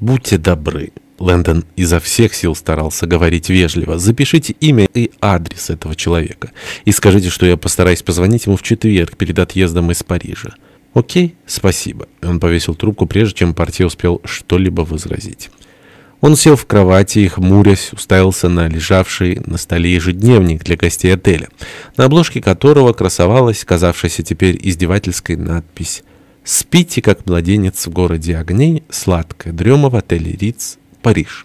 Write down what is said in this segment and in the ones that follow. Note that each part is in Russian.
«Будьте добры». Лэндон изо всех сил старался говорить вежливо. «Запишите имя и адрес этого человека. И скажите, что я постараюсь позвонить ему в четверг перед отъездом из Парижа». «Окей, спасибо». Он повесил трубку, прежде чем партия успел что-либо возразить. Он сел в кровати и, хмурясь, уставился на лежавший на столе ежедневник для гостей отеля, на обложке которого красовалась, казавшаяся теперь издевательской надпись «Спите, как младенец в городе огней, сладкая дрема в отеле Риц, Париж».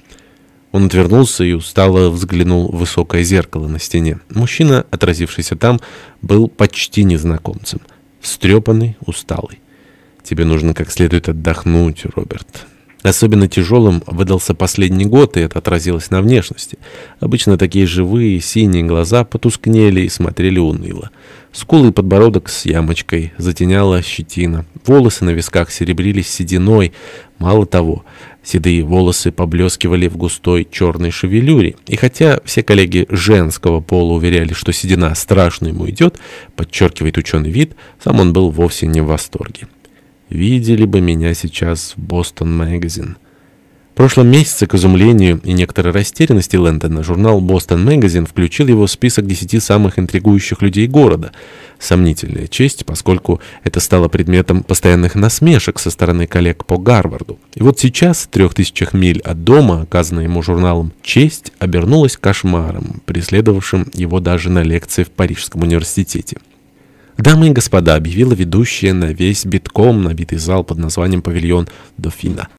Он отвернулся и устало взглянул в высокое зеркало на стене. Мужчина, отразившийся там, был почти незнакомцем. Встрепанный, усталый. «Тебе нужно как следует отдохнуть, Роберт». Особенно тяжелым выдался последний год, и это отразилось на внешности. Обычно такие живые, синие глаза потускнели и смотрели уныло. Скулы и подбородок с ямочкой, затеняла щетина. Волосы на висках серебрились сединой. Мало того, седые волосы поблескивали в густой черной шевелюре. И хотя все коллеги женского пола уверяли, что седина страшно ему идет, подчеркивает ученый вид, сам он был вовсе не в восторге. Видели бы меня сейчас в Бостон Magazine. В прошлом месяце, к изумлению и некоторой растерянности Лэндона, журнал «Бостон Magazine включил его в список десяти самых интригующих людей города. Сомнительная честь, поскольку это стало предметом постоянных насмешек со стороны коллег по Гарварду. И вот сейчас, в трех тысячах миль от дома, оказанная ему журналом «Честь», обернулась кошмаром, преследовавшим его даже на лекции в Парижском университете. «Дамы и господа», — объявила ведущая на весь битком набитый зал под названием «Павильон Дофина».